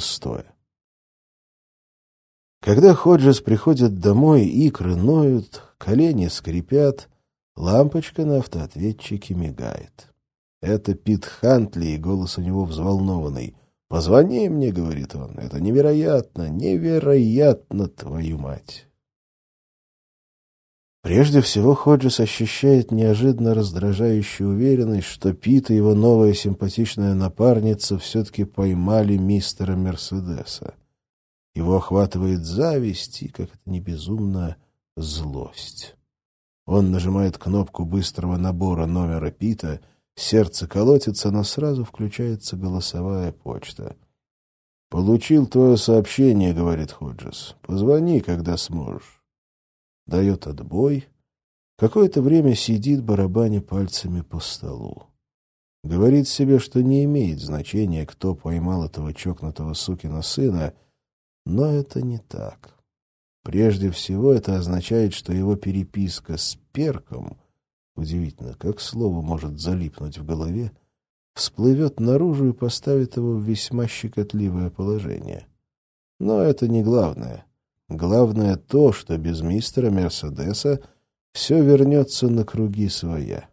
Шестое. Когда Ходжес приходит домой, икры ноют, колени скрипят, лампочка на автоответчике мигает. Это Пит Хантли, и голос у него взволнованный. «Позвони мне», — говорит он, — «это невероятно, невероятно, твою мать». Прежде всего Ходжес ощущает неожиданно раздражающую уверенность, что Пит и его новая симпатичная напарница все-таки поймали мистера Мерседеса. Его охватывает зависть и, как это не безумно, злость. Он нажимает кнопку быстрого набора номера Пита, сердце колотится, но сразу включается голосовая почта. «Получил твое сообщение», — говорит Ходжес. «Позвони, когда сможешь» дает отбой, какое-то время сидит, барабаня пальцами по столу. Говорит себе, что не имеет значения, кто поймал этого чокнутого сукина сына, но это не так. Прежде всего это означает, что его переписка с Перком, удивительно, как слово может залипнуть в голове, всплывет наружу и поставит его в весьма щекотливое положение. Но это не главное. Главное то, что без мистера Мерседеса все вернется на круги своя.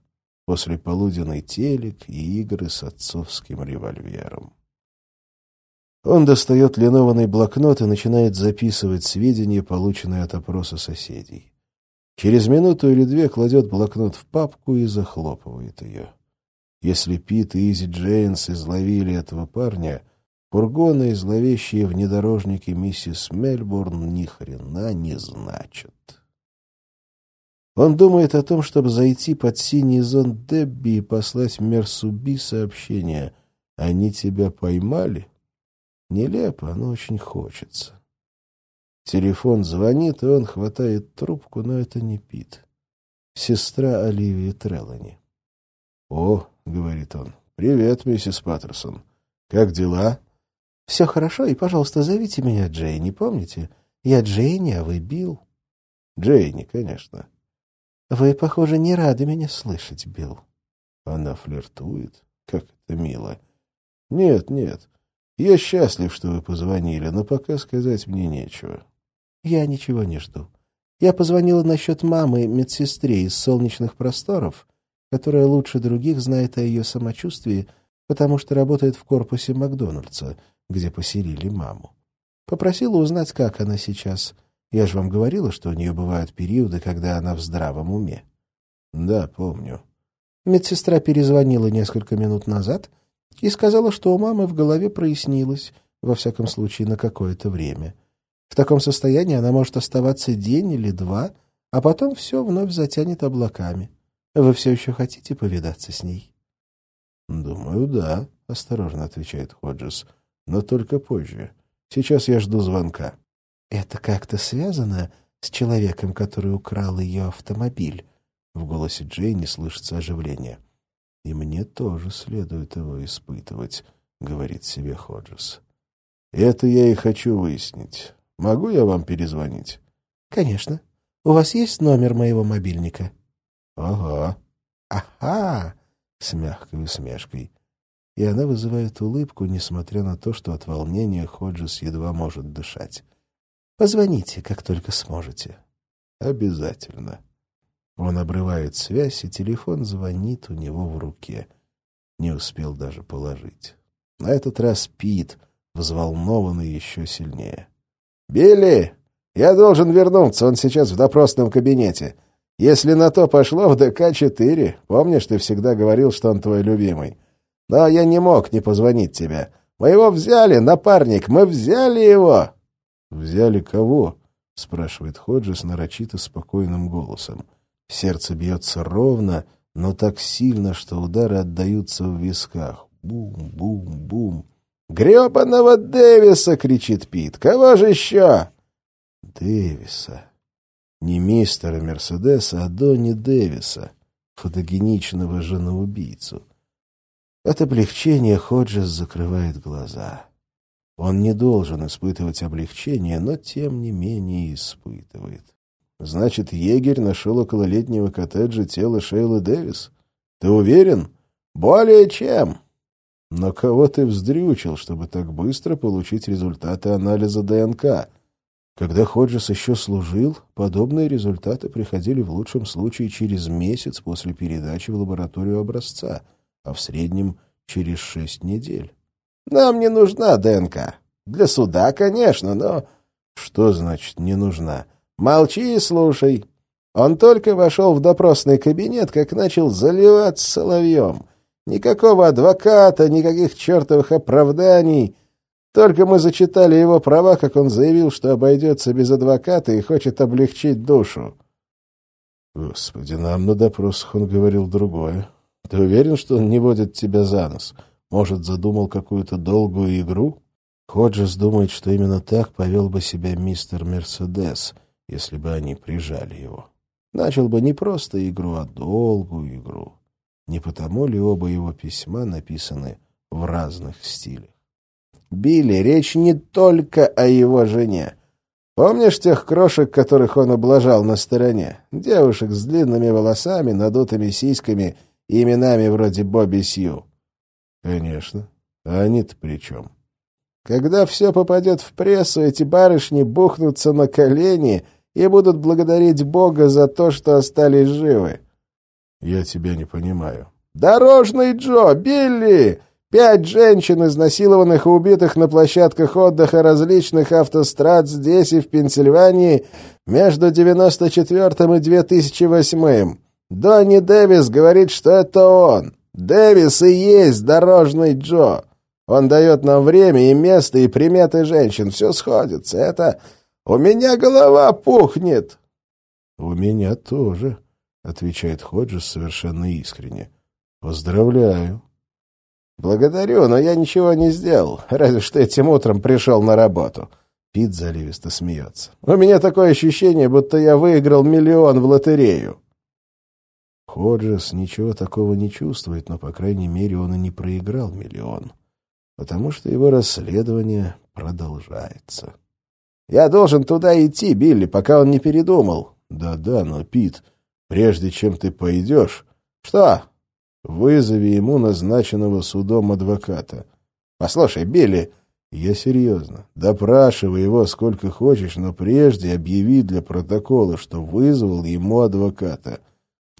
После полуденный телек и игры с отцовским револьвером. Он достает линованный блокнот и начинает записывать сведения, полученные от опроса соседей. Через минуту или две кладет блокнот в папку и захлопывает ее. Если Пит и Изи Джейнс изловили этого парня — Фургоны и зловещие внедорожники миссис Мельбурн ни хрена не значат. Он думает о том, чтобы зайти под синий зонт Дебби и послать Мерсуби сообщение. «Они тебя поймали?» Нелепо, но очень хочется. Телефон звонит, и он хватает трубку, но это не Пит. Сестра Оливии Треллани. «О», — говорит он, — «привет, миссис Паттерсон. Как дела?» Все хорошо, и, пожалуйста, зовите меня Джейни, помните? Я Джейни, а вы Билл. Джейни, конечно. Вы, похоже, не рады меня слышать, Билл. Она флиртует. Как это мило. Нет, нет. Я счастлив, что вы позвонили, но пока сказать мне нечего. Я ничего не жду. Я позвонила насчет мамы, медсестре из солнечных просторов, которая лучше других знает о ее самочувствии, потому что работает в корпусе Макдональдса — где поселили маму. Попросила узнать, как она сейчас. Я же вам говорила, что у нее бывают периоды, когда она в здравом уме. Да, помню. Медсестра перезвонила несколько минут назад и сказала, что у мамы в голове прояснилось, во всяком случае, на какое-то время. В таком состоянии она может оставаться день или два, а потом все вновь затянет облаками. Вы все еще хотите повидаться с ней? — Думаю, да, — осторожно отвечает Ходжес но только позже. Сейчас я жду звонка. «Это как-то связано с человеком, который украл ее автомобиль?» В голосе Джейни слышится оживление. «И мне тоже следует его испытывать», — говорит себе Ходжес. «Это я и хочу выяснить. Могу я вам перезвонить?» «Конечно. У вас есть номер моего мобильника?» «Ага». «Ага!» — с мягкой усмешкой и она вызывает улыбку, несмотря на то, что от волнения Ходжес едва может дышать. «Позвоните, как только сможете». «Обязательно». Он обрывает связь, и телефон звонит у него в руке. Не успел даже положить. На этот раз Пит, взволнованный еще сильнее. «Билли, я должен вернуться, он сейчас в допросном кабинете. Если на то пошло, в ДК-4. Помнишь, ты всегда говорил, что он твой любимый?» Но я не мог не позвонить тебе. Мы его взяли, напарник, мы взяли его!» «Взяли кого?» — спрашивает Ходжес нарочито спокойным голосом. Сердце бьется ровно, но так сильно, что удары отдаются в висках. Бум-бум-бум. «Гребаного Дэвиса!» — кричит Пит. «Кого же еще?» «Дэвиса. Не мистера Мерседеса, а Донни Дэвиса, фотогеничного женоубийцу. От облегчения Ходжес закрывает глаза. Он не должен испытывать облегчение, но тем не менее испытывает. Значит, егерь нашел около летнего коттеджа тело Шейлы Дэвис? Ты уверен? Более чем. Но кого ты вздрючил, чтобы так быстро получить результаты анализа ДНК? Когда Ходжес еще служил, подобные результаты приходили в лучшем случае через месяц после передачи в лабораторию образца, а в среднем через шесть недель. «Нам не нужна ДНК. Для суда, конечно, но...» «Что значит «не нужна»?» «Молчи и слушай. Он только вошел в допросный кабинет, как начал заливаться соловьем». Никакого адвоката, никаких чертовых оправданий. Только мы зачитали его права, как он заявил, что обойдется без адвоката и хочет облегчить душу. Господи, нам на допросах он говорил другое. Ты уверен, что он не водит тебя за нос? Может, задумал какую-то долгую игру? Ходжес думает, что именно так повел бы себя мистер Мерседес, если бы они прижали его. Начал бы не просто игру, а долгую игру. Не потому ли оба его письма написаны в разных стилях? Билли, речь не только о его жене. Помнишь тех крошек, которых он облажал на стороне? Девушек с длинными волосами, надутыми сиськами именами вроде Бобби Сью. Конечно. А они-то при чем? Когда все попадет в прессу, эти барышни бухнутся на колени и будут благодарить Бога за то, что остались живы. «Я тебя не понимаю». «Дорожный Джо! Билли! Пять женщин, изнасилованных и убитых на площадках отдыха различных автострад здесь и в Пенсильвании между 94-м и 2008-м. Донни Дэвис говорит, что это он. Дэвис и есть Дорожный Джо. Он дает нам время и место, и приметы женщин. Все сходится. Это... У меня голова пухнет». «У меня тоже», — отвечает Ходжес совершенно искренне. «Поздравляю». «Благодарю, но я ничего не сделал, разве что этим утром пришел на работу». Пит заливисто смеется. «У меня такое ощущение, будто я выиграл миллион в лотерею». Ходжес ничего такого не чувствует, но, по крайней мере, он и не проиграл миллион, потому что его расследование продолжается. «Я должен туда идти, Билли, пока он не передумал». «Да-да, но, Пит, Прежде чем ты пойдешь... Что? Вызови ему назначенного судом адвоката. Послушай, Билли... Я серьезно. Допрашивай его сколько хочешь, но прежде объяви для протокола, что вызвал ему адвоката.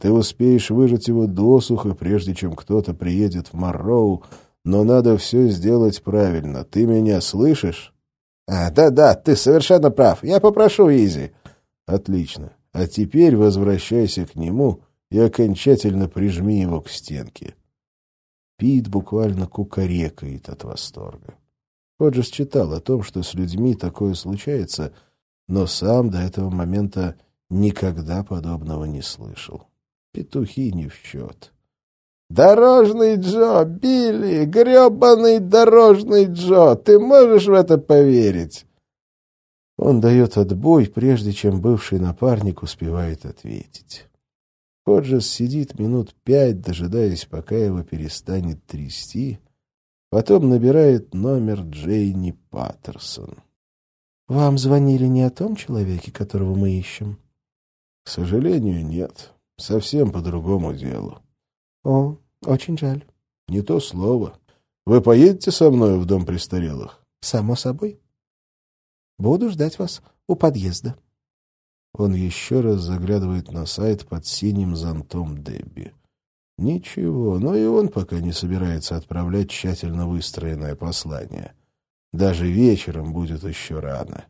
Ты успеешь выжать его досуха, прежде чем кто-то приедет в Марроу, но надо все сделать правильно. Ты меня слышишь? А, да-да, ты совершенно прав. Я попрошу Изи. Отлично. А теперь возвращайся к нему и окончательно прижми его к стенке. Пит буквально кукарекает от восторга. Ходжес читал о том, что с людьми такое случается, но сам до этого момента никогда подобного не слышал. Петухи не в счет. «Дорожный Джо! Билли! гребаный дорожный Джо! Ты можешь в это поверить?» Он дает отбой, прежде чем бывший напарник успевает ответить. Ходжес сидит минут пять, дожидаясь, пока его перестанет трясти, потом набирает номер Джейни Паттерсон. «Вам звонили не о том человеке, которого мы ищем?» «К сожалению, нет. Совсем по другому делу». «О, очень жаль». «Не то слово. Вы поедете со мной в дом престарелых?» «Само собой». Буду ждать вас у подъезда. Он еще раз заглядывает на сайт под синим зонтом Дебби. Ничего, но и он пока не собирается отправлять тщательно выстроенное послание. Даже вечером будет еще рано.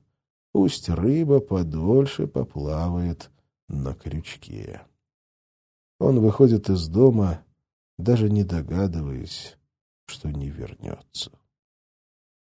Пусть рыба подольше поплавает на крючке. Он выходит из дома, даже не догадываясь, что не вернется.